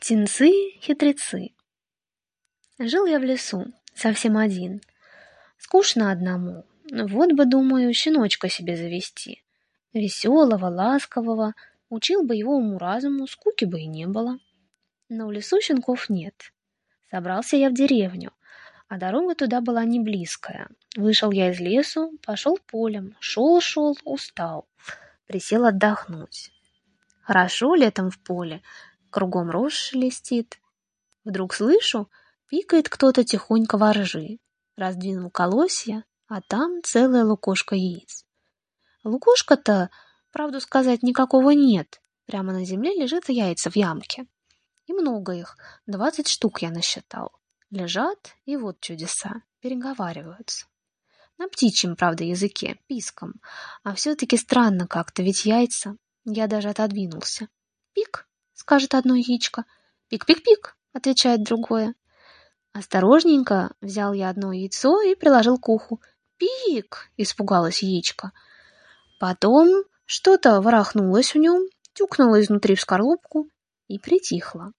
Птенцы-хитрецы. Жил я в лесу, совсем один. Скучно одному. Вот бы, думаю, щеночка себе завести. Веселого, ласкового, учил бы его уму-разуму, скуки бы и не было. Но в лесу щенков нет. Собрался я в деревню, а дорога туда была не близкая. Вышел я из лесу, пошел полем, шел-шел, устал. Присел отдохнуть. Хорошо летом в поле, кругом рожь шелестит. Вдруг слышу, пикает кто-то тихонько во ржи. Раздвинул колосья, а там целая лукошка яиц. Лукошка-то, правду сказать, никакого нет. Прямо на земле лежит яйца в ямке. И много их, двадцать штук я насчитал. Лежат, и вот чудеса, переговариваются. На птичьем, правда, языке, писком. А все-таки странно как-то, ведь яйца. Я даже отодвинулся. Пик, скажет одно яичко. «Пик-пик-пик!» — отвечает другое. Осторожненько взял я одно яйцо и приложил к уху. «Пик!» — испугалась яичко. Потом что-то ворохнулось в нем, тюкнуло изнутри в скорлупку и притихло.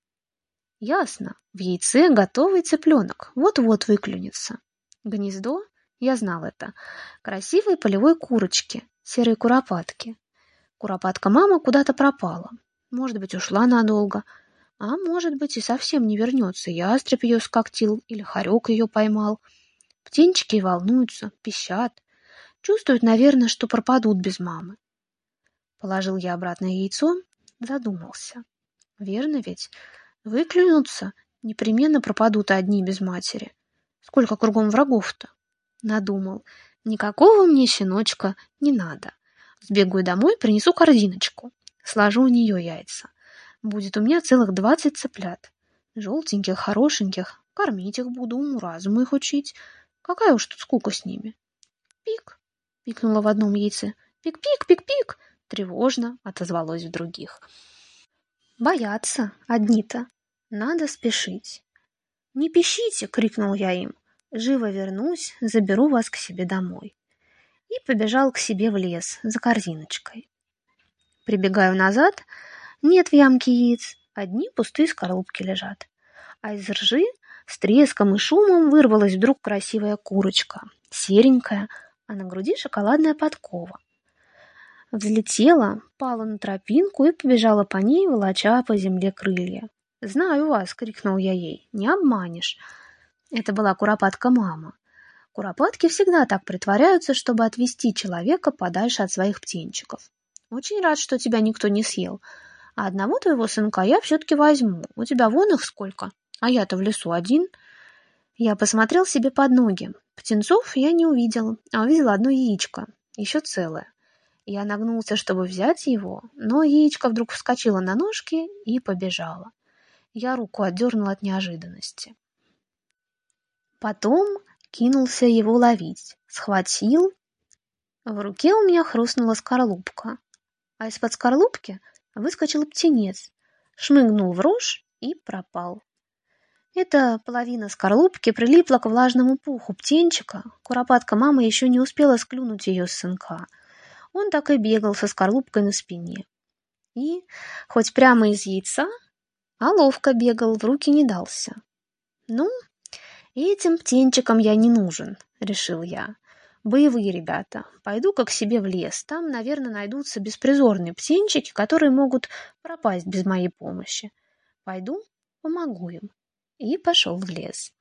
Ясно, в яйце готовый цыпленок, вот-вот выклюнется. Гнездо, я знал это, красивой полевой курочки, серой куропатки. Куропатка-мама куда-то пропала. Может быть, ушла надолго, а может быть и совсем не вернется. Ястреб ее скоктил или хорек ее поймал. Птенчики волнуются, пищат. Чувствуют, наверное, что пропадут без мамы. Положил я обратно яйцо, задумался. Верно ведь? Выклюнутся, непременно пропадут одни без матери. Сколько кругом врагов-то? Надумал. Никакого мне щеночка не надо. Сбегаю домой, принесу корзиночку. Сложу у нее яйца. Будет у меня целых двадцать цыплят. Желтеньких, хорошеньких. Кормить их буду, уму-разуму их учить. Какая уж тут скука с ними. Пик, пикнула в одном яйце. Пик-пик, пик-пик. Тревожно отозвалось в других. Боятся одни-то. Надо спешить. «Не пищите!» — крикнул я им. «Живо вернусь, заберу вас к себе домой». И побежал к себе в лес за корзиночкой. Прибегаю назад, нет в ямке яиц, одни пустые скорлупки лежат. А из ржи с треском и шумом вырвалась вдруг красивая курочка, серенькая, а на груди шоколадная подкова. Взлетела, пала на тропинку и побежала по ней, волоча по земле крылья. «Знаю вас!» — крикнул я ей. «Не обманешь!» Это была куропатка-мама. Куропатки всегда так притворяются, чтобы отвести человека подальше от своих птенчиков. Очень рад, что тебя никто не съел. А одного твоего сынка я все-таки возьму. У тебя вон их сколько, а я-то в лесу один. Я посмотрел себе под ноги. Птенцов я не увидел, а увидел одно яичко, еще целое. Я нагнулся, чтобы взять его, но яичко вдруг вскочило на ножки и побежало. Я руку отдернул от неожиданности. Потом кинулся его ловить, схватил. В руке у меня хрустнула скорлупка а из-под скорлупки выскочил птенец, шмыгнул в рожь и пропал. Эта половина скорлупки прилипла к влажному пуху птенчика. Куропатка мама еще не успела склюнуть ее с сынка. Он так и бегал со скорлупкой на спине. И, хоть прямо из яйца, а ловко бегал, в руки не дался. «Ну, этим птенчикам я не нужен», — решил я. Боевые ребята. Пойду-ка к себе в лес. Там, наверное, найдутся беспризорные птенчики, которые могут пропасть без моей помощи. Пойду, помогу им. И пошел в лес.